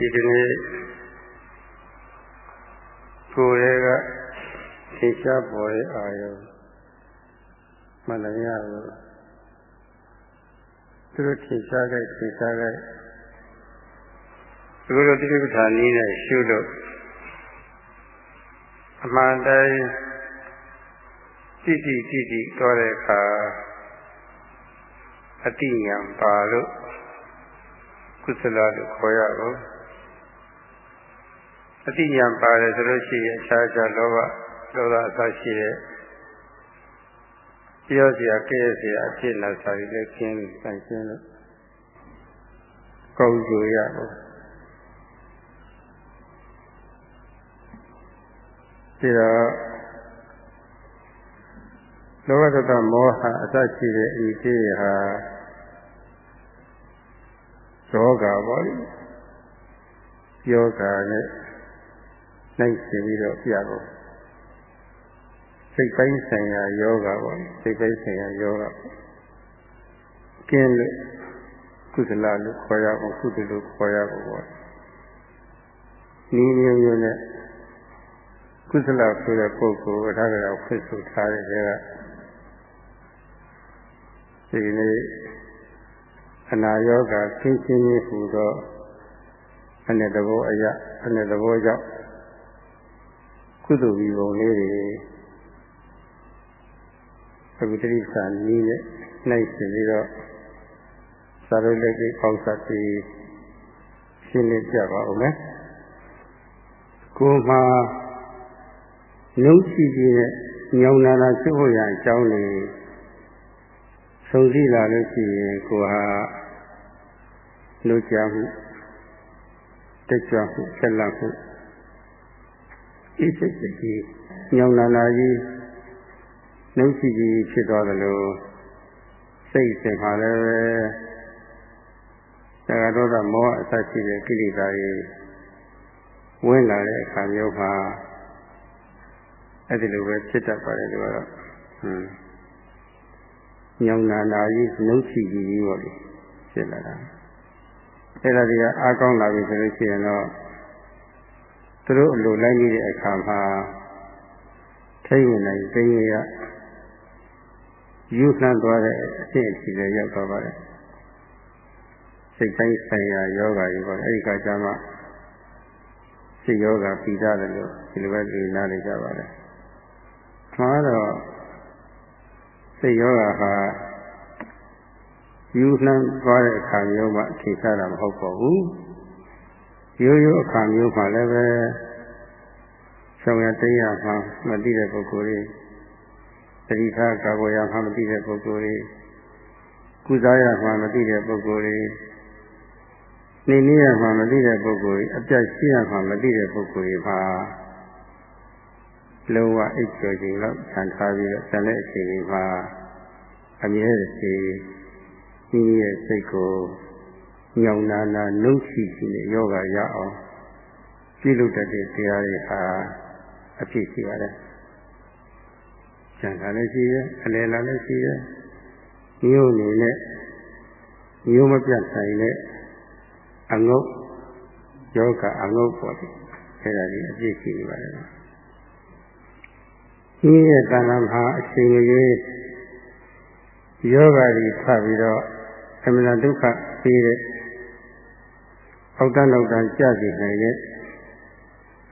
ဒီကနေ့ကိုယ်ရဲ့ကသင်ရှားပေါ်တဲ့အာယုံမှန်တရားကိုသူတို့ထင်ရှားခဲ့ထင်ရှားခဲ့သူတို့တိတိပဋ္ဌာန်နည်းနဲ့ရှုလို့အမှန်တိုင်းတိတိတိတိတော်တဲ့အခါအတိညာပါလို့ကုသလလို့ခေါ်ရအောင် အတိညာပါတယ်ဆိုလို့ရှိရင်အခြားခြားလောဘဒေါသအစရှိတဲ့ပြောစရာကဲ့စရာအဖြစ်နဲ့စာရည်လည်းကျင်းဆိုင်ကျင်းလို့ကောင်းကြရအောင်ဒီတော့လောဘဒေါသမောဟအစရှိတဲ့အဤသေးဟာယောဂပေါ့ယောဂနဲ့ နိုင်ရှင်ပြီးတော့ပြတော့စိတ်ပိုင်းဆိုင်ရာယောဂပေါ့စိတ်ပိုင်းဆိုင်ရာယောဂကျင်းလို့ကုသလလို့ခေါ်ရအောင်ကုသလို့ခေါ်ရအောင်ပေါ့နီးမျိုးမျိုးနဲ့ကုသလဆိုတဲ့ပုဂ္ဂိုလ်ဒါကြတော့ဖွင့်ဆိုထားတဲ့ကဒီနေ့အနာယောဂဆင်းရှင်းရေးဟူသောအနေတဘောအရာအနေတဘောကြောင့် ကုသိုလ်ပြီးပုံလေးတွေအခုတိရိစ္ဆာန်နည်းနဲ့နှိုက်ရှင်ပြီးတော့သာရုပ်လက်ကြီးပေါင်းစပ်ပြီးရှင်းလင်းပြပါဦးမယ်ကိုယ်မှာနှုတ်ရှိပြီးနဲ့ညောင်နာတာရှိဖို့ရအကြောင်းတွေစုံစည်းလာလို့ရှိရင်ကိုဟာနှုတ်ကြမှုတက်ကြွမှုဆက်လက်မှု ဣစိတ်ကြီးညောင်နာနာကြီးနှုတ်ရှိကြီးဖြစ်သွားတယ်လို့စိတ်စိတ်မှာလည်းပဲသက္ကဒေါသမောဟအစရှိတဲ့ကိလေသာတွေဝင်လာတဲ့အခါမျိုးမှာအဲ့ဒီလိုပဲဖြစ်တတ်ပါတယ်လို့ကတော့ဟွန်းညောင်နာနာကြီးနှုတ်ရှိကြီးကြီးပေါ့လေဖြစ်လာတာအဲ့ဒါတွေကအားကောင်းလာပြီဆိုလို့ရှိရင်တော့ သူတို့အလိုလိုက်နေတဲ့အခါမှာထိမ့်ဝင်နိုင်သိရယူနှံသွားတဲ့အဖြစ်အထိလည်းရောက်သွားပါတယ်စိတ်တိုင်းဆိုင်ရာယောဂါကြီးပေါ့အဲ့ဒီကကြမှာစိတ်ယောဂါပြီးသားတယ်လို့ဒီလိုပဲသိနာနေကြပါတယ်မှားတော့စိတ်ယောဂါဟာယူနှံသွားတဲ့အခါမျိုးမှထိရှားတာမဟုတ်ပါဘူး ရိုးရိုးအခါမျိုးမှလည်းပဲဆောင်ရတရားမှမသိတဲ့ပုဂ္ဂိုလ်တွေတတိထားကာကွယ်ရမှမသိတဲ့ပုဂ္ဂိုလ်တွေကုစားရမှမသိတဲ့ပုဂ္ဂိုလ်တွေနေနည်းရမှမသိတဲ့ပုဂ္ဂိုလ်တွေအပြတ်ရှိရမှမသိတဲ့ပုဂ္ဂိုလ်တွေမှာလုံးဝအိတ်ကျော်ခြင်းလောက်ခြံထားပြီးတော့ဇန်တဲ့အချိန်ကြီးမှာအမြဲတည်းဒီရဲ့စိတ်ကို ညောင်နာနာနှုတ်ရှိရှိနဲ့ယောဂရအောင်ပြုလုပ်တတ်တဲ့တရားတွေဟာအဖြစ်ရှိပါတယ်။ကျန်တာလည်းရှိရဲ့အလယ်လာလည်းရှိရဲ့မျိုးအနေနဲ့မျိုးမပြတ်ဆိုင်တဲ့အငုတ်ယောဂအငုတ်ပေါ်တယ်။အဲဒါကြီးအပြည့်ရှိနေပါတယ်။ဒီရဲ့တဏ္ဍာမှာအချိန်ကြီးယောဂကြီးဖတ်ပြီးတော့အမှန်ဒုက္ခပြီးတဲ့ အောက်တန်းလောက်တန်းကြစီနိုင်တဲ့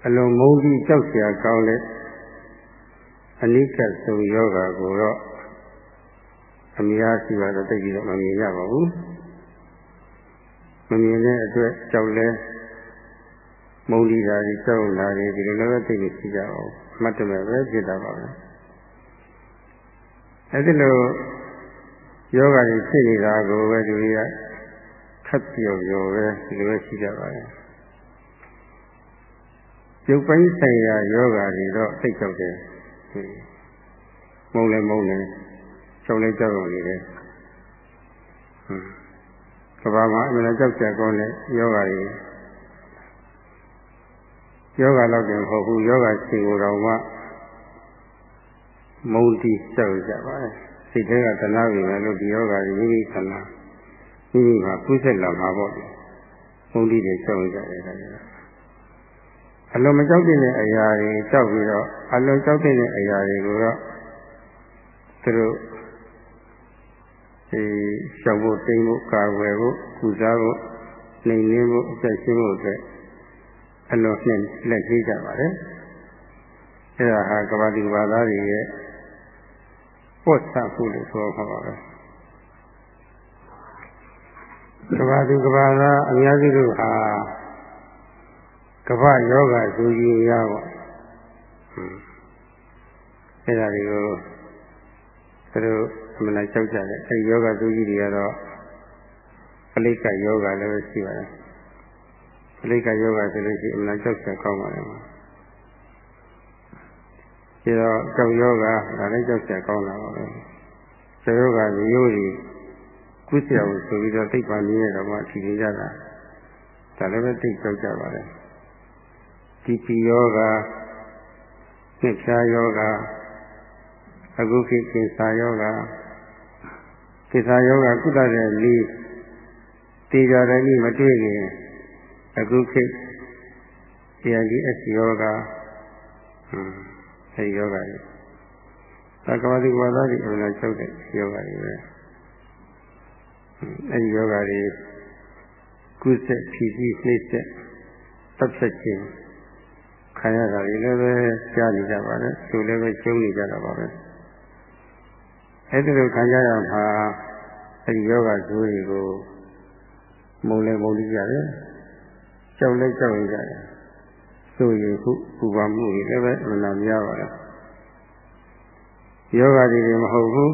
အလွန်မုန်းပြီးကြောက်စရာကောင်းတဲ့အနိစ္စဆုံးယောဂါကိုတော့အများရှိပါတော့သိပြီးတော့မမြင်ရပါဘူးမမြင်တဲ့အတွက်ကြောက်လဲမုန်းလိတာကြီးကြောက်လာတယ်ဒီလိုလည်းသိနေရှိကြအောင်အမှတ်တမဲ့ပဲဖြစ်တာပါပဲအဲဒီလိုယောဂါကြီးဖြစ်နေတာကိုပဲသူက ခက်ပြော်ပြော်ပဲဒီလိုပဲရှိကြပါတယ်ရုပ်ပိုင်းဆိုင်ရာယောဂါတွေတော့သိကြောက်တယ်မုံလည်းမုံတယ်ကြောက်လည်းကြောက်ရုံနေတယ်ဟွန်းကဘာမှာအမှန်ကြောက်ကြကောင်းတဲ့ယောဂါတွေယောဂါတော့တင်မဟုတ်ဘူးယောဂါရှင်ကိုယ်တော်မှမုံတီကြောက်ကြပါတယ်စိတ်ထဲကတနာပြီမယ်လို့ဒီယောဂါကြီးမိမိခန္ဓာ မိမိမှာကုသလာမှာပေါ့ဒီမုန်းတိတွေကြောက်ကြတယ်ခါကျတော့အလုံးမကြောက်တဲ့အရာတွေကြောက်ပြီးတော့အလုံးကြောက်တဲ့အရာတွေကိုတော့သူတို့ဒီရှောင်ဖို့တိမ်ဖို့ကာဝယ်ဖို့ကုစားဖို့နှိမ်နှင်းဖို့အသက်ရှင်ဖို့အတွက်အလုံးနဲ့လက်သေးကြပါတယ်အဲဒါဟာကဘာတိကဘာသားတွေရဲ့ပို့ဆမှုလို့ဆိုခေါ်ပါပဲ ကဘာသူကဘာသားအများစုတို့ဟာကဘာယောဂဇူကြီးရပါအဲဒါတွေကိုသူတို့အမှန်တရားကြောက်ကြတယ်အဲဒီယောဂဇူကြီးတွေကတော့ပလိကယောဂလည်းရှိပါတယ်ပလိကယောဂဆိုလို့ရှိရင်အမှန်ကြောက်ချက်ကောင်းပါလေဒီတော့ကြောက်ယောဂဒါလည်းကြောက်ချက်ကောင်းလာပါပဲကျောက်ယောဂမျိုးတွေ ကုသရဖို့ဆိုပြီးတော့သိပ္ပံနည်းနဲ့တော့မှထီနေကြတာဒါလည်းပဲသိကြောက်ကြပါလေဒီပီယောဂနှစ်ဖြာယောဂအခုခေတ်ကိစ္စယောဂကိစ္စယောဂကုသတဲ့လီတေကြတဲ့နည်းမတွေ့ခင်အခုခေတ် AIDS ယောဂဟွန်းအဲဒီယောဂတွေသက္ကဝတိဝါဒတွေအမှန်ချုပ်တဲ့ယောဂတွေပဲ အဲဒီယောဂတွေကုသဖြည့်ဆည်းနှိမ့်ဆက်တပ်ဖြတ်ခြင်းခံရတာတွေလည်းပဲကြားနေကြပါလေသူလည်းပဲကျုံနေကြတာပါပဲအဲ့ဒီလိုခံကြရမှာအဲဒီယောဂဇိုးတွေကိုမုံလဲမုံလိကြတယ်ကြောက်လဲကြောက်နေကြတယ်ဆိုရင်ခုပူပါမှုတွေလည်းပဲအမှန်များပါလားယောဂတွေမဟုတ်ဘူး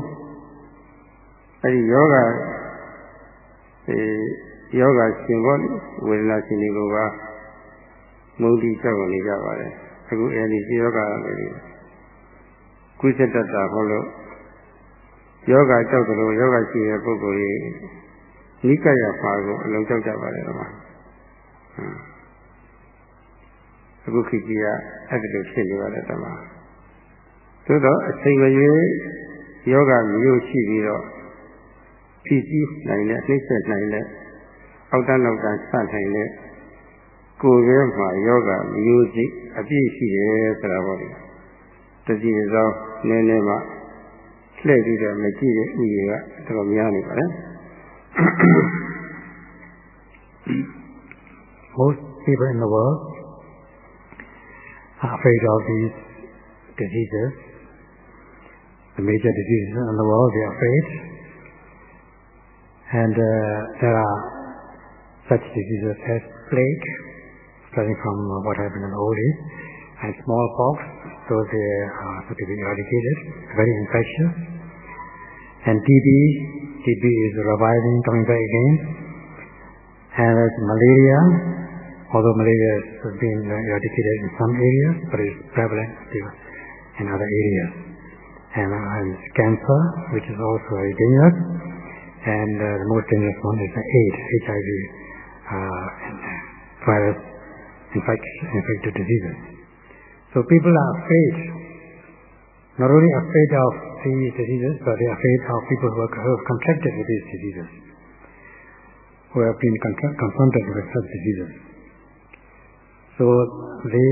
အဲဒီယောဂ အဲယောဂရှင်ဘောဝေဒနာရှင်တွေကမုံတိကြောက်နေကြပါတယ်အခုအဲဒီရှိယောဂလည်းကုသတ္တဟောလို့ယောဂကြောက်တယ်လို့ယောဂရှိတဲ့ပုဂ္ဂိုလ်ကြီးနိကရပါကိုအလုံးကြောက်ကြပါတယ်ကွာအခုခေတ်ကြီးကအဲ့ဒီလိုဖြစ်နေပါတယ်တမသို့တော့အချိန်မရွေးယောဂမျိုးရှိပြီးတော့ ဖြစ်စည်းနိုင်တဲ့နှိမ့်ဆက်နိုင်တဲ့အောက်တန်းနောက်တန်းစနိုင်တဲ့ကိုယ်ရဲ့မှာယောဂမျိုးစိအပြည့်ရှိတယ်ဆိုတာပေါ့လေတတိယသောနည်းနည်းမှလှည့်ပြီးတော့မကြည့်တဲ့ဥယျာဉ်ကတော်များနေပါလေ Most people in the world are afraid of these diseases. The major diseases in the world, they are afraid. And uh, there are such diseases as plague, starting from what happened in old and smallpox, those they are to be eradicated, very infectious. And TB, TB is reviving, coming back again. And there's malaria, although malaria has been eradicated in some areas, but it's prevalent still in other areas. And, uh, and cancer, which is also very dangerous. And uh, the most dangerous one is the AIDS, HIV uh, virus infected diseases. So people are afraid, not only afraid of these diseases, but they are afraid of people who have contracted with these diseases, who have been confronted with such diseases. So they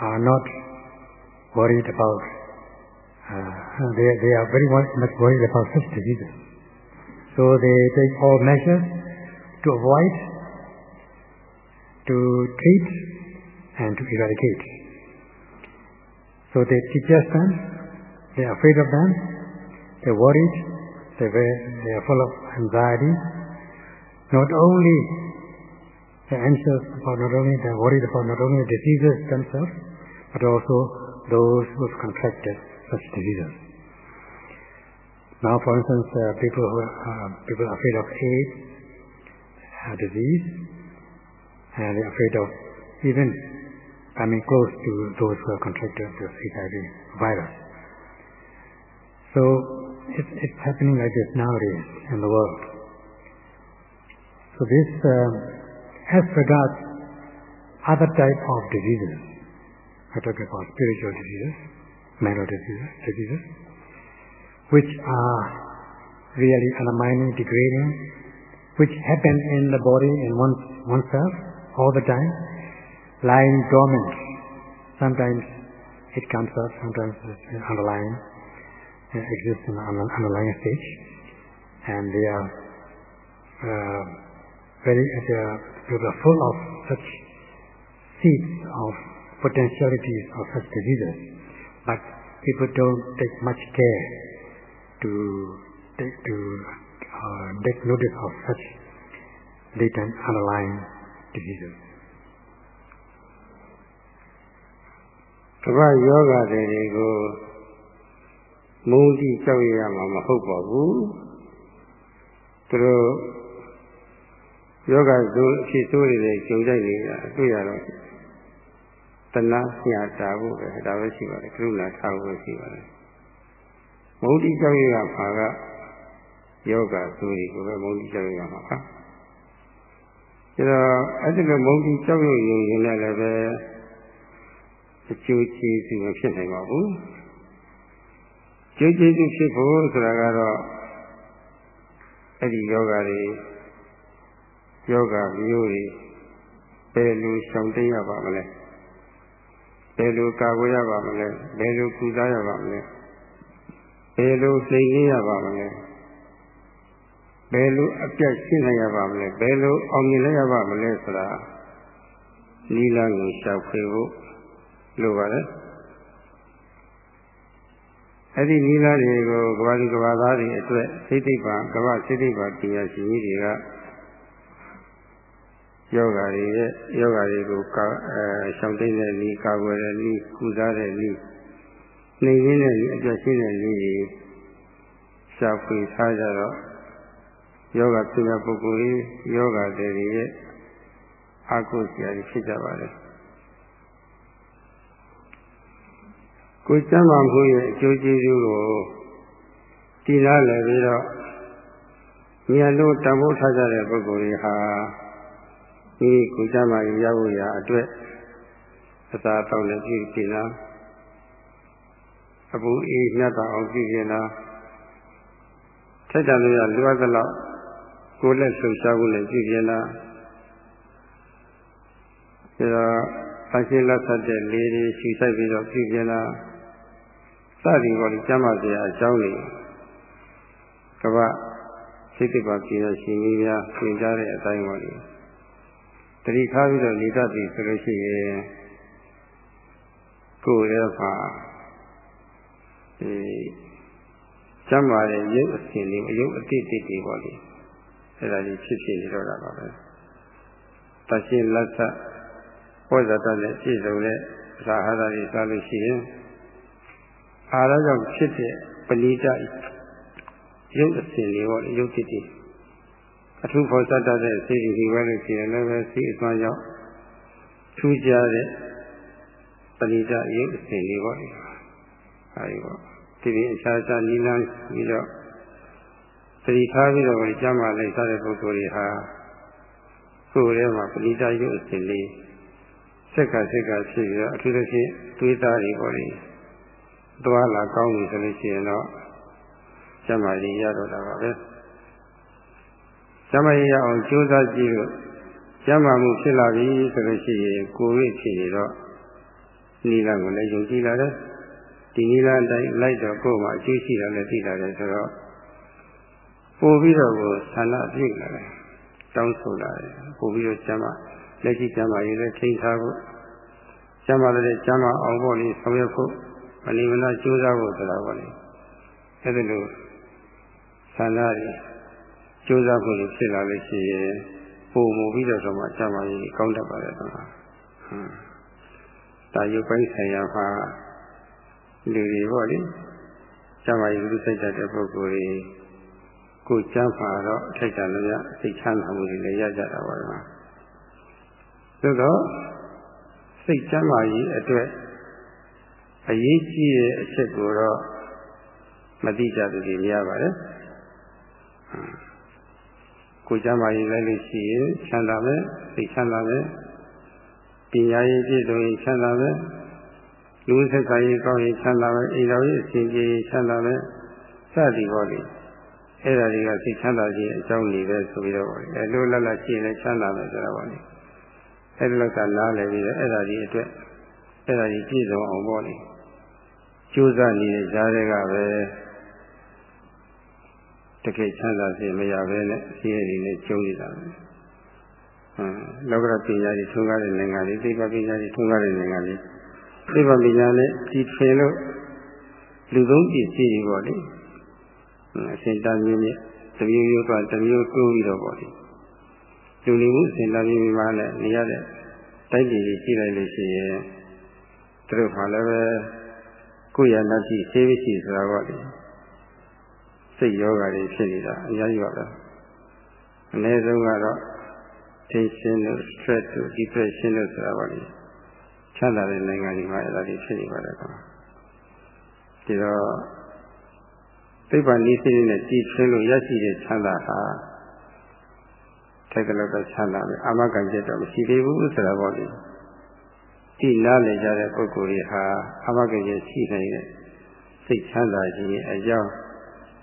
are not worried about, uh, they, they are very much worried about such diseases. So they take all measures to avoid, to treat, and to eradicate. So they suggest them, they are afraid of them, they're worried, they're they are full of anxiety. Not only they're anxious about not only they're worried about not only the diseases themselves, but also those who have contracted such diseases. Now, for instance, uh, people who are, uh, people are afraid of AIDS uh, disease, and they're afraid of even coming close to those who have contracted the HIV virus. So it's, it's happening like this nowadays in the world. So this, uh, as regards other type of diseases, I talk about spiritual diseases, mental diseases, diseases, which are really undermining, degrading, which happen in the body, in one's oneself all the time, lying dormant. Sometimes it comes up, sometimes it's underlying, it exists in an underlying stage, and they are uh, very, they are, they are full of such seeds of potentialities of such diseases, but people don't take much care to take to uh, take notice of such latent underlying diseases. ကမ္ဘာယောဂတွေကိုမုန်းတိကြောက်ရမှာမဟုတ်ပါဘူးသူတို့ယောဂဇိုးအဖြစ်ဆိုးတွေကြုံကြိုက်နေတာတွေ့ရတော့တဏှာညာတာဖို့ပဲဒါပဲရှိပါတယ်ကရုဏာထားဖို့ရှိပါတယ် မုန်းတိကြောက်ရမှာကယောဂဇိုးတွေကိုပဲမုန်းတိကြောက်ရမှာပါဒါတော့အဲ့ဒီလိုမုန်းတိကြောက်ရရင်လည်းပဲအကျိုးကျေးဇူးမဖြစ်နိုင်ပါဘူးကျိုးကျေးဇူးဖြစ်ဖို့ဆိုတာကတော့အဲ့ဒီယောဂတွေယောဂမျိုးတွေဘယ်လိုရှောင်တိတ်ရပါမလဲဘယ်လိုကာကွယ်ရပါမလဲဘယ်လိုကုစားရပါမလဲ ဘယ်လိုသိနေရပါမလဲဘယ်လိုအပြတ်ရှင်းနိုင်ရပါမလဲဘယ်လိုအောင်မြင်ရပါမလဲဆိုတာနီလာကိုရှောက်ဖွေဖို့လိုပါတယ်အဲ့ဒီနီလာတွေကိုကဘာဒီကဘာသားတွေအတွက်စိတ်သိပ္ပံကဘာစိတ်သိပ္ပံပညာရှင်ကြီးတွေကယောဂါတွေရဲ့ယောဂါတွေကိုကာအဲရှောင်တိတ်တဲ့ဤကာကွယ်တဲ့ဤကုစားတဲ့ဤ နေရင်းတဲ့ဤအပြည့်ရှင်းတဲ့ဤရှားဖွေထားကြတော့ယောဂသူရပုဂ္ဂိုလ်ကြီးယောဂတွေရဲ့အာကုစရာဖြစ်ကြပါတယ်ကိုယ်စမ်းမှမှုရဲ့အကျိုးကျေးဇူးကိုတည်လာလည်ပြီးတော့မြတ်လို့တန်ဖိုးထားကြတဲ့ပုဂ္ဂိုလ်တွေဟာဒီကိုယ်စမ်းမှရဖို့ရာအတွက်အသာတောင်းလည်းပြုကျင်လား အပူအေးမြတ်တာအောင်ပြုကျင်လားထက်တန်လို့ရလွတ်သလောက်ကိုယ်လက်လှုပ်ရှားဖို့လည်းပြုကျင်လားဒါတော့အရှိလက်ဆက်တဲ့လေးတွေရှူဆိုင်ပြီးတော့ပြုကျင်လားစသည်ပေါ်ဒီကျမ်းမာစရာအကြောင်းတွေကပ္ပစိတ်တပါပြည်တော်ရှင်ကြီးများပြင်ကြတဲ့အတိုင်းပေါ်ဒီတတိထားပြီးတော့နေတတ်ပြီဆိုလို့ရှိရင်ကိုယ်ရဲ့မှာ ဒီကျမ်းမာတဲ့ရုပ်အစဉ်လေးအယုတ်အတိတ်တိတွေပေါ့လေအဲ့ဒါကြီးဖြစ်ဖြစ်နေတော့တာပါပဲတရှိလက်ဆက်ဟောဇာတနဲ့ပြည့်စုံတဲ့သာဟာတာတွေစားလို့ရှိရင်အာရကြောင့်ဖြစ်တဲ့ပဏိတရုပ်အစဉ်တွေပေါ့ရုပ်ဖြစ်တယ်အထူးဖော်စတတ်တဲ့စိတ်ဒီပဲလို့ရှိရင်လည်းပဲစိတ်အစွမ်းကြောင့်ထူးခြားတဲ့ပဏိတရုပ်အစဉ်တွေပေါ့အဲဒီပေါ့ ဒီပြင်အခြားခြားနိလန်းပြီးတော့သတိထားပြီးတော့ကျမ်းမာလိုက်စားတဲ့ပုဂ္ဂိုလ်တွေဟာကိုယ်ထဲမှာပဏိတရုပ်အစဉ်လေးစက်ကစက်ကဖြစ်ပြီးတော့အထူးသဖြင့်တွေးသားတွေပေါ့လေသွားလာကောင်းပြီဆိုလို့ရှိရင်တော့ကျမကြီးရတော့တာပါပဲကျမကြီးရအောင်ကြိုးစားကြည့်လို့ကျမမှုဖြစ်လာပြီဆိုလို့ရှိရင်ကိုယ်ရဖြစ်နေတော့နိလကိုလည်းယုံကြည်လာတယ် ဒီနိလအတိုင်းလိုက်တော့ကိုယ်မှာအကျိုးရှိတာလည်းသိလာတယ်ဆိုတော့ပို့ပြီးတော့ကိုဆန္ဒပြည့်လာတယ်တောင်းဆိုလာတယ်ပို့ပြီးတော့ကျမလက်ရှိကျမကြီးလည်းထိန်းထားဖို့ကျမလည်းကျမအောင်ဖို့လေးဆောင်ရွက်ဖို့မလီမနာကြိုးစားဖို့ဆိုတာပေါ့လေအဲ့ဒါလို့ဆန္ဒတွေကြိုးစားဖို့ဖြစ်လာလို့ရှိရင်ပုံမူပြီးတော့ဆိုမှအချမ်းမကြီးကောင်းတတ်ပါတယ်ကွာဟွန်းဒါရုပ်ပိုင်းဆိုင်ရာမှာ လူတွေပေါ့လေချမ်းမကြီးလူစိတ်တတ်တဲ့ပုဂ္ဂိုလ်တွေကိုချမ်းပါတော့အထိုက်တန်လည်းစိတ်ချမ်းသာမှုတွေလည်းရကြတာပါကွာသို့တော့စိတ်ချမ်းသာရေးအတွက်အရေးကြီးတဲ့အချက်ကိုတော့မသိကြသူတွေများပါတယ်ကိုကြမ်းပါရင်လည်းလို့ရှိရင်ချမ်းသာမယ်သိချမ်းသာမယ်ပညာရေးပြည့်စုံရင်ချမ်းသာမယ် လူ့ဆက်ဆံရေးကောင်းရင်ချမ်းသာမယ်အိမ်တော်ရေးအစဉ်ပြေရင်ချမ်းသာမယ်စသည်ပေါ့လေအဲ့ဒါတွေကစိတ်ချမ်းသာခြင်းအကြောင်းတွေပဲဆိုပြီးတော့အဲလိုလတ်လတ်ရှိရင်ချမ်းသာမယ်ဆိုတာပေါ့လေအဲ့ဒီလောက်ကနားလည်ပြီးတော့အဲ့ဒါကြီးအတွက်အဲ့ဒါကြီးပြည့်စုံအောင်ပေါ့လေကြိုးစားနေတဲ့ကြားတွေကပဲတကယ်ချမ်းသာစေမရဘဲနဲ့အစီအရီနဲ့ကျုံနေတာပဲဟမ်လောကရပညာကြီးထွန်းကားတဲ့နိုင်ငံလေးသိပ္ပံပညာကြီးထွန်းကားတဲ့နိုင်ငံလေး သိပ္ပံပညာနဲ့ဒီထင်လို့လူသုံးပစ္စည်းတွေပေါ့လေအရှင်တန်မြင့်မြင့်တမျိုးမျိုးကတမျိုးတိုးပြီးတော့ပေါ့လေလူနေမှုအရှင်တန်မြင့်မြင့်မှလည်းနေရတဲ့တိုက်ပြည်ကြီးရှိလိုက်လို့ရှိရင်သူတို့မှလည်းပဲကိုယ်ရဏတိဆေးမရှိဆိုတာပေါ့လေစိတ်ယောဂတွေဖြစ်နေတာအများကြီးပါပဲအနည်းဆုံးကတော့ tension တို့ stress တို့ depression တို့ဆိုတာပေါ့လေ ချမ်းသာတဲ့နိုင်ငံတွေမှာအဲ့ဒါတွေဖြစ်နေပါတယ်ကွာဒီတော့သိပ္ပံနည်းစနစ်နဲ့ကြည်ထွင်းလို့ရရှိတဲ့ချမ်းသာဟာထိုက်ကလေးတော့ချမ်းသာပဲအာမခံချက်တော့မရှိသေးဘူးဆိုတာပေါ့လေဒီနားလည်ကြတဲ့ပုဂ္ဂိုလ်တွေဟာအာမခံချက်ရှိနိုင်တဲ့စိတ်ချမ်းသာခြင်းအကြောင်း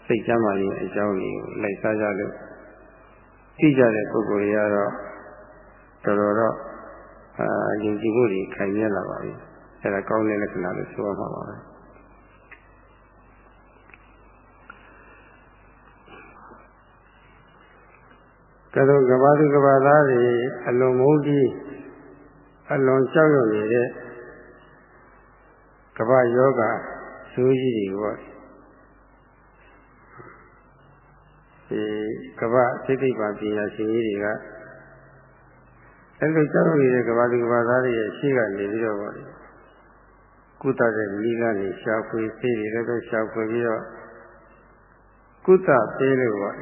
စိတ်ချမ်းသာခြင်းအကြောင်းကိုလိုက်စားကြလို့သိကြတဲ့ပုဂ္ဂိုလ်တွေကတော့တော်တော်တော့ အာယုံကြည်မှုတွေခိုင်မြဲလာပါပြီအဲဒါကောင်းတဲ့လက္ခဏာလို့ဆိုရမှာပါပဲကဲတော့ကဘာသူကဘာသားတွေအလွန်မုန်းပြီးအလွန်ကြောက်ရွံ့နေတဲ့ကဘာယောဂဇိုးကြီးတွေပေါ့ဒီကဘာစိတ်သိပ္ပံပညာရှင်ကြီးတွေက အဲ့လိုကြောက်နေတဲ့ကဘာသူကဘာသားတွေရဲ့ရှေ့ကနေပြီးတော့ပေါ့ကုသတဲ့မိကနေရှားဖွေစေးတွေလည်းပဲရှားဖွေပြီးတော့ကုသပေးလို့ပေါ့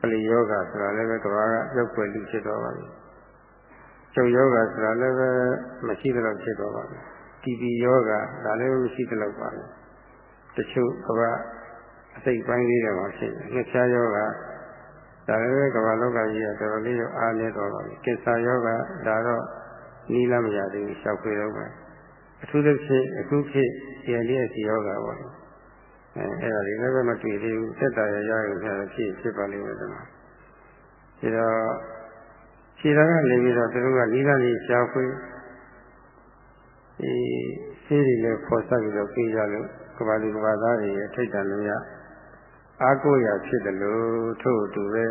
ပလီယောဂဆိုတာလည်းပဲကဘာကရုပ်ွယ်လူဖြစ်တော့ပါပြီ။ကျုပ်ယောဂဆိုတာလည်းပဲမရှိသလောက်ဖြစ်တော့ပါပြီ။တီပီယောဂဒါလည်းမရှိသလောက်ပါဘူး။တချို့ကဘာအစိတ်ပိုင်းလေးတွေမှာဖြစ်တယ်။ငှက်ချာယောဂ ဒါလည်းပဲကဘာလောကကြီးကတော်တော်လေးတော့အားနေတော့ပါပြီ။ကိစ္စယောဂဒါတော့နီးလာမရသေးဘူးရှောက်ပြေတော့ပဲ။အထူးသဖြင့်အခုဖြစ် CNDS ယောဂပါလို့အဲအဲ့ဒါတွေလည်းပဲမတွေ့သေးဘူးသက်တာရရရုံနဲ့ဖြစ်ဖြစ်ပါလိမ့်မယ်ဒီမှာဒီတော့ခြေတော်ကနေပြီးတော့သူတို့ကနီးလာနေရှားခွေးဒီဆေးတွေလည်းပေါ်ဆက်ပြီးတော့ပြေးကြလို့ကဘာလူကဘာသားတွေရဲ့ထိတ်တန်လို့ရ အားကိုးရာဖြစ်တယ်လို့ထို့တူပဲ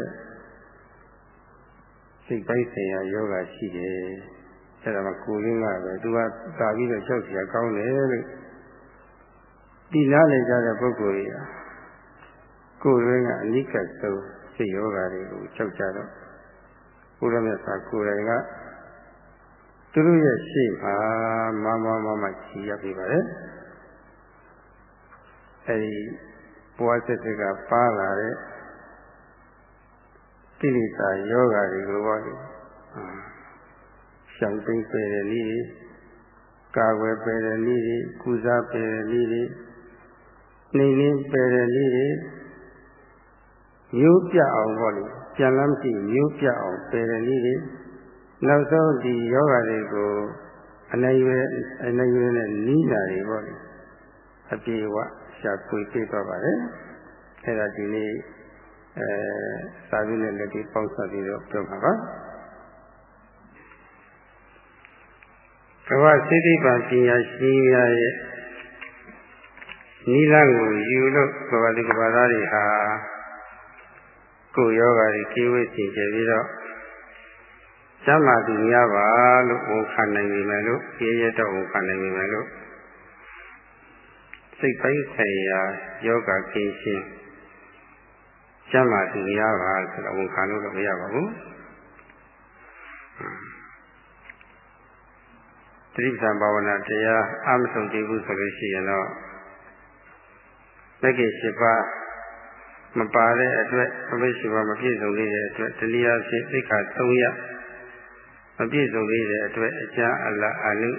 စိတ်ပိုင်းဆိုင်ရာယောဂရှိတယ်အဲ့ဒါမှကိုရင်းကပဲသူကတာပြီးတော့ချက်စရာကောင်းတယ်လို့ဒီလားလေကြတဲ့ပုဂ္ဂိုလ်ကြီးကိုရင်းကအနိကဆုံးစိတ်ယောဂတွေကိုချက်ကြတော့ဘုရားမြတ်စွာကိုယ်တိုင်ကသူတို့ရဲ့ရှေ့မှာမမမမကြီးရပြပါတယ်အဲဒီ ဘဝစစ်စစ်ကပါလာတဲ့ကိလေသာယောဂတွေကိုပေါ့လေရှောင်သိမ့်ပယ်တဲ့နည်းကာဝယ်ပယ်တဲ့နည်းကုစားပယ်တဲ့နည်းနေရင်းပယ်တဲ့လေးတွေမျိုးပြအောင်ပေါ့လေပြန်လမ်းမရှိမျိုးပြအောင်ပယ်တဲ့လေးတွေနောက်ဆုံးဒီယောဂတွေကိုအနိုင်ရွယ်အနိုင်ရွယ်နဲ့နီးလာတွေပေါ့လေအပြေဝ ရှာဖွေပြတော့ပါတယ်အဲ့ဒါဒီနေ့အဲစာပြီးနဲ့လက်ပြီးပေါင်းစပ်ပြီးတော့ပြောမှာပါကမ္ဘာစိတ္တိပံပညာရှင်များရဲ့နိလန်းကိုယူလို့ဘဝတိကဘာသားတွေဟာကိုယ်ယောဂါတွေကိဝေစီကျပြီးတော့ကျမ်းမာသူများပါလို့ဝန်ခံနိုင်ပြီမယ်လို့ရေရတော့ဝန်ခံနိုင်ပြီမယ်လို့ စိတ်ပိုင်းဆိုင်ရာယောဂကင်းရှင်းကျမ်းမာသူများပါဆိုတော့ဝန်ခံလို့တော့မရပါဘူးတိပ္ပံဘာဝနာတရားအမဆုံးတည်ဘူးဆိုလို့ရှိရင်တော့မဂ္ဂင်၈ပါးမပါတဲ့အတွက်အမိရှိပါမပြည့်စုံသေးတဲ့အတွက်တနည်းအားဖြင့်သိက္ခာ၃ရမပြည့်စုံသေးတဲ့အတွက်အကျမ်းအလအနု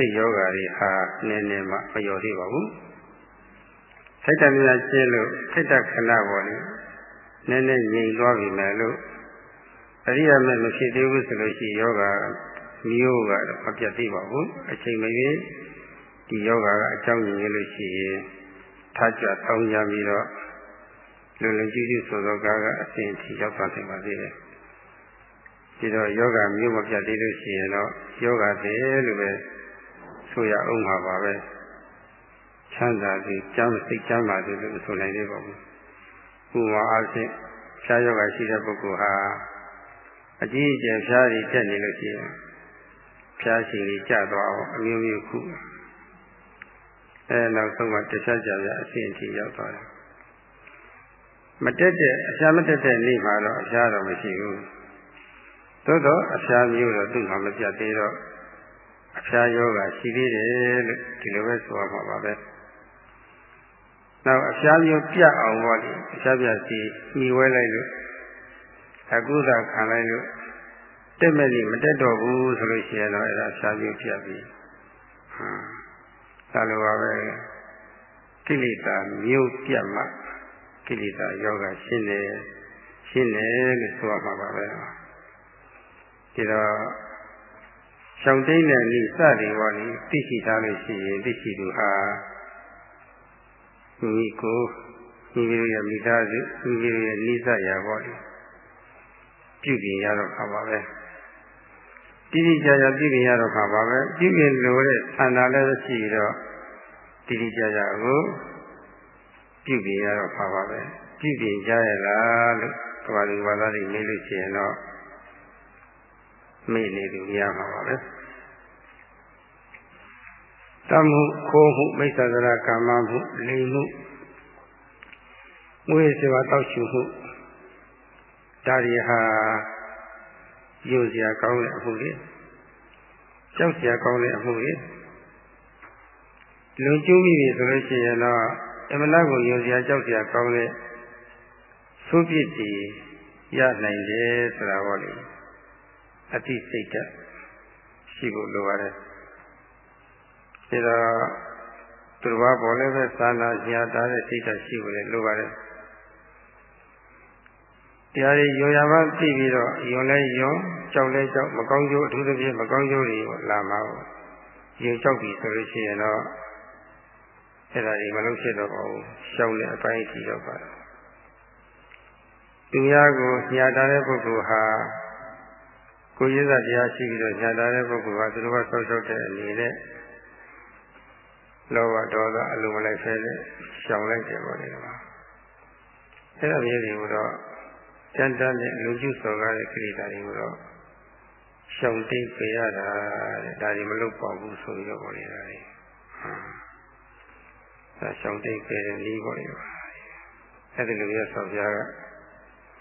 စိတ်ယောဂါတွေဟာနည်းနည်းမှမလျော်သေးပါဘူးထိုက်တမြတ်ရှင်းလို့ထိုက်တခဏပေါ်နေနည်းနည်းငြိမ်သွားပြီမယ်လို့အရိယာမဲ့မဖြစ်သေးဘူးဆိုလို့ရှိရင်ယောဂမျိုးကတော့မပြတ်သေးပါဘူးအချိန်မရွေးဒီယောဂကအကြောင်းရင်းလို့ရှိရင်ထထားကြတောင်းကြပြီးတော့လူလူကြီးကြီးဆိုသောကားကအစဉ်ထိရောက်သွားနိုင်ပါသေးတယ်ဒီတော့ယောဂမျိုးမပြတ်သေးလို့ရှိရင်တော့ယောဂတယ်လို့ပဲ ဆိုရအောင်ပါပါပဲချမ်းသာပြီးကျမ်းစိတ်ကျမ်းပါစေလို့ဆိုနိုင်သေးပါဘူးဥပမာအားဖြင့်ဖြားယောဂရှိတဲ့ပုဂ္ဂိုလ်ဟာအကြီးအကျယ်ဖြားပြီးတက်နေလို့ရှိရင်ဖြားရှင်ကြီးကြသွားအောင်အမျိုးမျိုးခုအဲနောက်ဆုံးမှတခြားကြပြအရှင်အထိရောက်သွားတယ်မတက်တဲ့အဖြားမတက်တဲ့နေ့မှာတော့အဖြားတော့မရှိဘူးသို့တော့အဖြားမျိုးတော့သူ့မှာမပြတ်သေးတော့ အဖြားယောဂရှိသေးတယ်လို့ဒီလိုပဲဆိုရမှာပါပဲနောက်အဖြားမျိုးပြတ်အောင်ပေါ့လေအဖြားပြစီညီဝဲလိုက်လို့အကုသခံလိုက်လို့တက်မဲ့ကြီးမတက်တော့ဘူးဆိုလို့ရှိရင်တော့အဲ့ဒါအဖြားမျိုးပြတ်ပြီဟာဒါလိုပါပဲကိလေသာမျိုးပြတ်မှကိလေသာယောဂရှင်းတယ်ရှင်းတယ်လို့ဆိုရမှာပါပဲဒီတော့ ရှောင်တိန်တဲ့ဤစတယ်ဟောဒီသိရှိထားလို့ရှိရင်သိရှိသူဟာမိမိကိုမိမိရဲ့မိသားစုမိမိရဲ့နိစ္စရာဟောဒီပြုပြင်ရတော့ခါပါပဲတိတိကျကျပြုပြင်ရတော့ခါပါပဲပြုပြင်လို့တဲ့ဆန္ဒလည်းရှိတော့တိတိကျကျကိုပြုပြင်ရတော့ခါပါပဲပြုပြင်ကြရလားလို့ကဘာလူဘာသာတွေမေးလို့ရှိရင်တော့ မေ့နေသူရမှာပါပဲတမှုခိုးမှုမိစ္ဆာဒရာကာမမှုလိမ်မှုငွေစေဝါတောက်ရှုမှုဒါရီဟာယုံစရာကောင်းတဲ့အမှုတွေကြောက်စရာကောင်းတဲ့အမှုတွေလုံကျူးမိပြီဆိုလို့ရှိရင်တော့အမနာကိုယုံစရာကြောက်စရာကောင်းတဲ့သုပြစ်တည်ရနိုင်တယ်ဆိုတာဟောလေ အတိစိတ်ဓာတ်ရှိဖို့လိုပါတယ်ဒါတော့သူတော်ဘာပေါ်လည်းပဲသာနာညာတာတဲ့စိတ်ဓာတ်ရှိဖို့လည်းလိုပါတယ်တရားတွေယုံရမှသိပြီးတော့ယုံလဲယုံကြောက်လဲကြောက်မကောင်းကျိုးအထူးသဖြင့်မကောင်းကျိုးတွေလာမှာပေါ့ယုံကြောက်ပြီဆိုလို့ရှိရင်တော့အဲ့ဒါတွေမလုပ်ဖြစ်တော့ပါဘူးရှောင်းတဲ့အပိုင်းရှိတော့ပါသူများကိုညာတာတဲ့ပုဂ္ဂိုလ်ဟာ ကိုရည်စားတရားရှိပြီးတော့ညာတာတဲ့ပုဂ္ဂိုလ်ဟာသူတို့ကဆောက်ရှောက်တဲ့အနေနဲ့လောဘဒေါသအလိုမလိုက်ဖဲနဲ့ရှောင်လိုက်တယ်ပေါ့လေကွာအဲ့ဒါမျိုးတွေကိုတော့တန်တန်နဲ့လူကျုစော်ကားတဲ့ကိလေသာတွေကိုတော့ရှောင်တိတ်ပြရတာတဲ့ဒါတွေမလုပ်ပါဘူးဆိုပြီးတော့ပေါ့လေဒါတွေဒါရှောင်တိတ်ပြတဲ့နည်းပေါ့လေကွာအဲ့ဒီလိုရဆော်ပြားက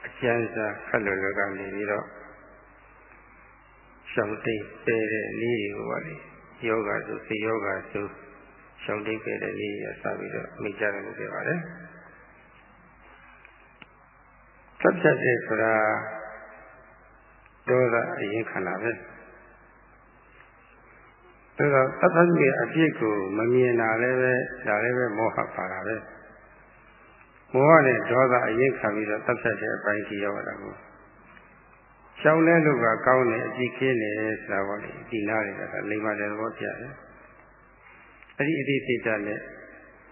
အကျဉ်းစားခက်လွယ်လွယ်ကနေပြီးတော့ ရှောင်တိတ်ပြတဲ့နည်းတွေကိုပေါ့လေယောဂဆိုစေယောဂဆိုရှောင်တိတ်ပြတဲ့နည်းရစပြီးတော့မိကြတယ်လို့ပြောပါတယ်သတ်ဖြတ်တဲ့ဆိုတာဒေါသအရင်ခန္ဓာပဲဒါတော့သတ်သတ်ရဲ့အပြစ်ကိုမမြင်တာလည်းပဲဒါလည်းပဲမောဟပါတာပဲမောဟနဲ့ဒေါသအရင်ခံပြီးတော့သတ်ဖြတ်တဲ့အပိုင်းကြီးရောက်တာကို ရှောင်းလဲလို့ကကောင်းတယ်အကြည့်ခင်းတယ်ဆိုတာပေါ့လေဒီနားတွေကလိမ္မာတဲ့သဘောပြတယ်အဲ့ဒီအတိစိတ်ဓာတ်နဲ့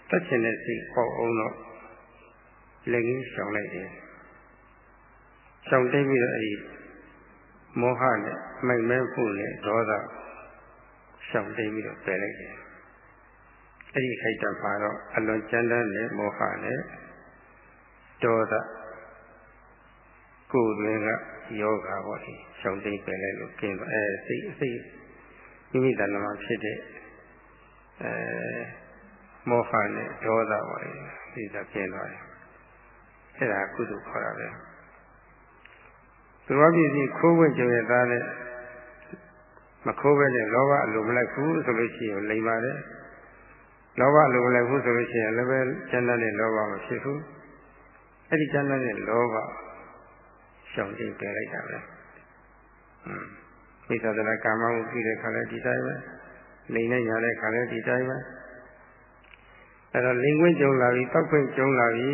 တတ်ချင်တဲ့စိတ်ပေါက်အောင်တော့လက်ကြီးရှောင်းလိုက်တယ်ရှောင်တိတ်ပြီးတော့အဲဒီမောဟနဲ့မိုက်မဲမှုနဲ့ဒေါသရှောင်တိတ်ပြီးတော့ပယ်လိုက်တယ်အဲဒီခိုက်တမှာတော့အလွန်ကြမ်းတမ်းတဲ့မောဟနဲ့ဒေါသကိုယ်တွင်က ယောဂါပေါ့ဒီရှောင်တိတ်ပယ်လိုက်လို့ကျင်းတော့အဲစိတ်စိတ်မိမိတဏ္ဍမှာဖြစ်တဲ့အဲမောဟနဲ့ဒေါသပေါ့ဒီဒါကျင်းသွားတယ်အဲဒါကုသိုလ်ခေါ်တာပဲသူတော်ပြည့်စည်ခိုးဝှက်ကြရဲ့သားနဲ့မခိုးပဲနဲ့လောဘအလိုမလိုက်ဘူးဆိုလို့ရှိရင်လိမ်ပါတယ်လောဘအလိုမလိုက်ဘူးဆိုလို့ရှိရင်လည်းပဲကျန်တဲ့လောဘမဖြစ်ဘူးအဲ့ဒီကျန်တဲ့လောဘ ရှောင်တိတ်ပယ်လိုက်တာပဲဟွန်းမိစ္ဆာတနာကာမမှုပြုတဲ့ခါလည်းဒီတိုင်းပဲလိမ်နဲ့ညာတဲ့ခါလည်းဒီတိုင်းပဲအဲ့တော့လိမ်ခွင့်ကြုံလာပြီတောက်ခွင့်ကြုံလာပြီ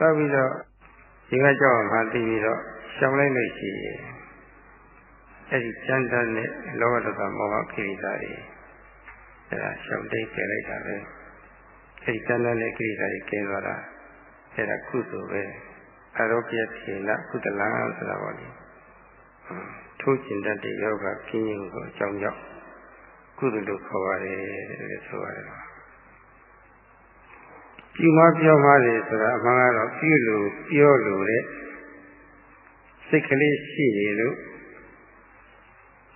တောက်ပြီးတော့ဒီကကြောက်မှသိပြီးတော့ရှောင်လိုက်လို့ရှိရင်အဲ့ဒီကျမ်းတတ်တဲ့လောဘဒေါသမောဟခိရိတာတွေအဲ့ဒါရှောင်တိတ်ပြလိုက်တာပဲအဲဒီကံတဲ့ကိရိတာကြီးကျင်းသွားတာအဲ့ဒါကုသိုလ်ပဲ အာရောပြည့်ထေနကုသလံဆိုတာပါလေထိုးကျင်တတ်တဲ့ယောဂပြင်းရင်ကိုအကြောင်းကြောင့်ကုသိုလ်လို့ခေါ်ပါတယ်လို့ဆိုရတယ်ဒီမှာပြောမှတယ်ဆိုတာအမှန်ကတော့ပြုလို့ပြောလို့တဲ့စိတ်ကလေးရှိနေလို့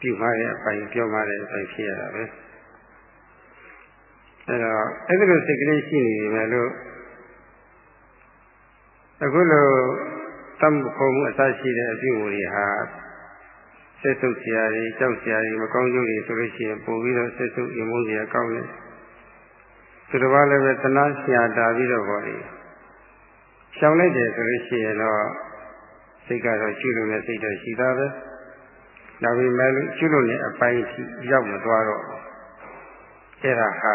ပြုမှတဲ့အပိုင်းပြောမှတဲ့အပိုင်းဖြစ်ရတာပဲအဲတော့အဲ့ဒီလိုစိတ်ကလေးရှိနေပြီမဲ့လို့ အခုလိုတမ်ခုံမှုအစရှိတဲ့အပြုအမူတွေဟာဆက်ဆုပ်စရာတွေကြောက်စရာတွေမကောင်းကျိုးတွေဆိုလို့ရှိရင်ပို့ပြီးတော့ဆက်ဆုပ်ရင်မုန်းစရာကောင်းတယ်သူတစ်ပါးလည်းပဲတနာရှာတာပြီးတော့ပေါ့လေရှောင်လိုက်တယ်ဆိုလို့ရှိရင်တော့စိတ်ကတော့ရှိလို့နဲ့စိတ်တော့ရှိတာပဲဒါပေမဲ့လို့ရှိလို့နဲ့အပိုင်းရှိရောက်မသွားတော့အဲ့ဒါဟာ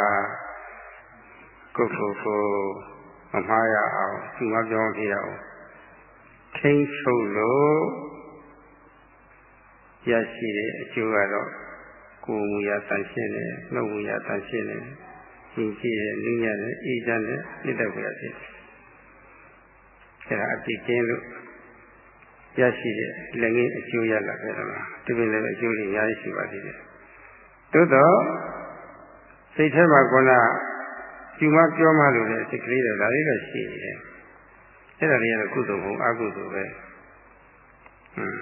ကိုယ်ကိုယ်ကို မမှားရအောင်ဒီမှာပြောပြရအောင်ထိန်းချုပ်လို့ရရှိတဲ့အကျိုးကတော့ကိုယ်မူရတန်ရှင်းတယ်နှုတ်မူရတန်ရှင်းတယ်ရှင်းကြည့်တယ်နည်းညံ့တယ်အေးချမ်းတယ်နှစ်သက်ကြဖြစ်တယ်အဲဒါအပြစ်ကျင်းလို့ရရှိတဲ့လက်ငင်းအကျိုးရလာပဲလားဒီပြင်လည်းအကျိုးတွေအများကြီးရှိပါသေးတယ်သို့တော့စိတ်ထဲမှာကော နာဒီမှာပြောမှလို့လည်းစိတ်ကလေးတွေဒါလေးတော့ရှိနေတယ်အဲ့ဒါတွေကတော့ကုသိုလ်ဘုံအကုသိုလ်ပဲဟွန်း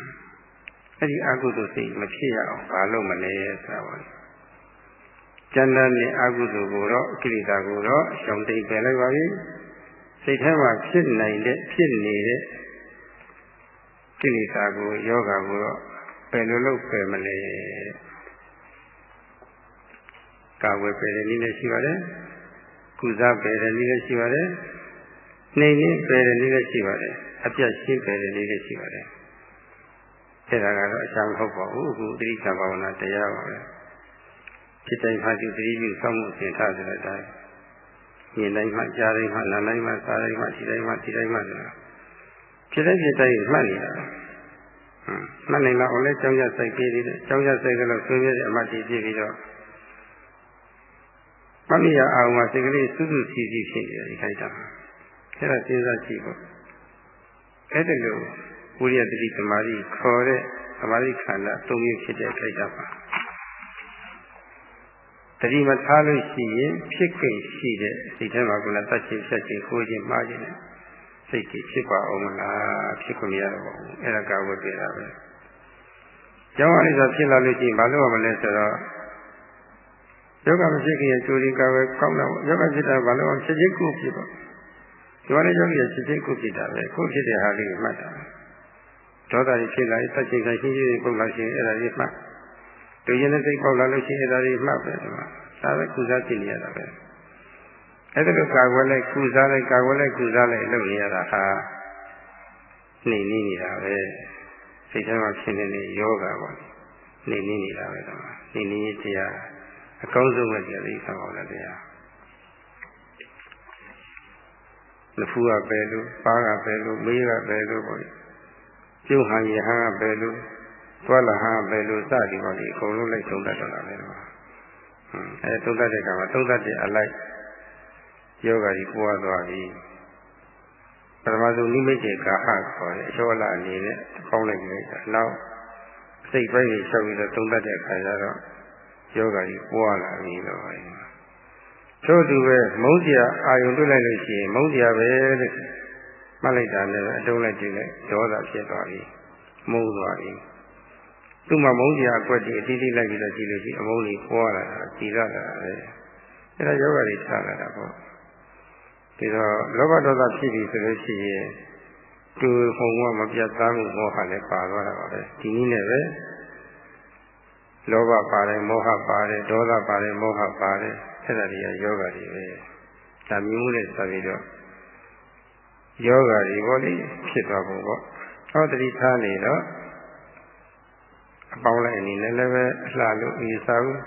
အဲ့ဒီအကုသိုလ်စိတ်မဖြစ်ရအောင်ဘာလို့မလဲဆိုတာပါကျန်တဲ့နဲ့အကုသိုလ်ကိုတော့ကိလေသာကိုတော့ရှောင်တိတ်ပယ်လိုက်ပါပြီစိတ်ထဲမှာဖြစ်နိုင်တဲ့ဖြစ်နေတဲ့ကိလေသာကိုယောဂကိုတော့ပယ်လို့လို့ပယ်မလဲကာဝယ်ပယ်တဲ့နည်းလည်းရှိပါတယ် ကုစားပယ်တဲ့နည်းလည်းရှိပါတယ်နှိမ်နှင်းပယ်တဲ့နည်းလည်းရှိပါတယ်အပြတ်ရှင်းပယ်တဲ့နည်းလည်းရှိပါတယ်အဲဒါကတော့အချမ်းမဟုတ်ပါဘူးအခုတိရိစ္ဆာဘာဝနာတရားပါပဲဖြစ်တိုင်းမှဒီသတိပြုစောင့်မှုသင်ထားတဲ့အတိုင်းမြင်တိုင်းမှကြားတိုင်းမှနားတိုင်းမှစားတိုင်းမှခြေတိုင်းမှခြေတိုင်းမှဆိုတာဖြစ်တိုင်းဖြစ်တိုင်းမှတ်နေတာဟမ်မှတ်နိုင်တော့လည်းကြောင်းရစိုက်ပြီးတယ်ကြောင်းရစိုက်ကလို့ဆွေးပြတဲ့အမှတ်တည်ပြပြီးတော့ မှတ်မိရအောင်မှာစိတ်ကလေးစွစွစီစီဖြစ်နေတယ်ဒီခိုက်တာအဲ့ဒါစဉ်းစားကြည့်ပေါ့အဲ့ဒါလို့ဝိရိယတတိသမာဓိခေါ်တဲ့သမာဓိခန္ဓာသုံးမျိုးဖြစ်တဲ့ခိုက်တာပါတတိမထားလို့ရှိရင်ဖြစ်ခဲ့ရှိတဲ့စိတ်ထဲမှာကလည်းတတ်ချင်းဖြတ်ချင်းကိုချင်းမှားခြင်းနဲ့စိတ်ကြီးဖြစ်ပါအောင်မလားဖြစ်ခွင့်မရတော့ဘူးအဲ့ဒါကဝတ်ပြတာပဲကျောင်းအဲ့ဒါဖြစ်လာလို့ရှိရင်ဘာလို့မလဲဆိုတော့ ယောဂမဖြစ်ခင်ကျိုးရင်းကပဲကောင်းတော့ယောဂဖြစ်တာဘာလို့ဖြစ်ချင်းကိုဖြစ်ပါဒီဝါလေးယောဂီဖြစ်ချင်းကိုဖြစ်တာပဲကိုဖြစ်တဲ့ဟာလေးကိုမှတ်တာဒေါသတွေဖြစ်လာရင်တတ်ချင်းခိုင်းရှင်းရှင်းပုတ်လာရှင်အဲ့ဒါလေးမှတ်တူရင်တဲ့စိတ်ပေါက်လာလို့ရှိရင်အဲ့ဒါလေးမှတ်ပဲဒီမှာဒါပဲကုစားဖြစ်နေရတာပဲအဲ့ဒါလိုကာကွယ်လိုက်ကုစားလိုက်ကာကွယ်လိုက်ကုစားလိုက်လုပ်နေရတာဟာနေနေနေတာပဲစိတ်ထဲမှာဖြစ်နေတဲ့ယောဂပေါ့နေနေနေတာပဲတော့နေနေတရား အကောင်းဆုံးပဲကြည့်ဆောင်အောင်လည်းတရားလဖူးကပဲလို့ပါးကပဲလို့မေးကပဲလို့ပေါ့ကျုပ်ဟန်ရဟန်းကပဲလို့သွားလာဟန်းပဲလို့စသည်ပေါ့ဒီအကုန်လုံးလိုက်သုံးတတ်တော့တာပဲတော့အဲသုံးတတ်တဲ့ကမှာသုံးတတ်တဲ့အလိုက်ယောဂါကြီးပွားသွားပြီပထမဆုံးနိမိတ်ကျေကာဟခေါ်တယ်အချောလာအနေနဲ့ပေါင်းလိုက်လိုက်တာနောက်စိတ်ပိုင်းကြီးချက်ပြီးတော့သုံးတတ်တဲ့အခါကျတော့ ယောဂါကြီးပွားလာပြီလို့ဟောတယ်ထို့သူပဲမုန်းကြအာယုံတွေ့လိုက်လို့ရှိရင်မုန်းကြပဲလို့မှတ်လိုက်တာလည်းအတုံးလိုက်ကြည့်လိုက်ဒေါသဖြစ်သွားပြီမုန်းသွားပြီသူ့မှာမုန်းကြအကွက်ကြီးအတိအကျလိုက်ပြီးတော့ကြည့်လို့ရှိရင်အမုန်းကြီးပွားလာတာကြည်ရတာပဲအဲဒါယောဂါကြီးထားလာတာပေါ့ဒီတော့လောဘဒေါသဖြစ်ပြီဆိုလို့ရှိရင်သူပုံကမပြတ်သားမှုမောဟလည်းပါသွားတာပါပဲဒီနည်းနဲ့ပဲ လောဘပါတယ်မောဟပါတယ်ဒေါသပါတယ်မောဟပါတယ်အဲ့ဒါတွေကယောဂတွေပဲဒါမျိုးမျိုးနဲ့ဆက်ပြီးတော့ယောဂတွေပေါ့လေဖြစ်သွားပုံပေါ့ဟောတတိထားနေတော့အပေါင်းလိုက်အနေနဲ့လည်းပဲအလှလို့အေးစားဘူး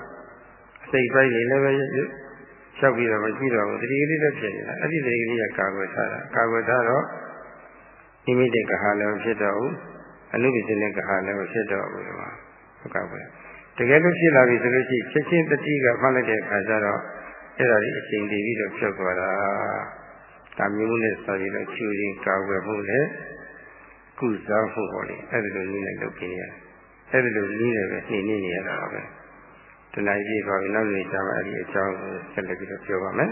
အစိတ်ပိုင်းတွေလည်းပဲလျှောက်ပြီးတော့မကြည့်တော့ဘူးတတိကလေးလည်းဖြစ်နေတာအဲ့ဒီတတိကလေးကကာကွယ်ထားတာကာကွယ်ထားတော့နိမိတ်ကဟာလည်းဖြစ်တော့ဘူးအနုပ္ပစိနဲ့ကဟာလည်းဖြစ်တော့ဘူးဒီမှာကာကွယ် တကယ်လို့ဖြစ်လာပြီဆိုလို့ရှိရင်ချက်ချင်းတတိကမှတ်လိုက်တဲ့အခါကျတော့အဲ့ဒါကြီးအချိန်တည်ပြီးတော့ဖြုတ်သွားတာဒါမျိုးနဲ့ဆိုရင်တော့ချူရင်ကာဝယ်မှုနဲ့ကုစားမှုပေါ့လေအဲ့ဒီလိုနည်းနဲ့လုပ်ပြရတယ်အဲ့ဒီလိုနည်းနဲ့ပဲနေနေနေရတာပဲတဏှာကြီးပါပြီနောက်နေ့ကျမှအဲ့ဒီအကြောင်းကိုဆက်လက်ပြီးတော့ပြောပါမယ်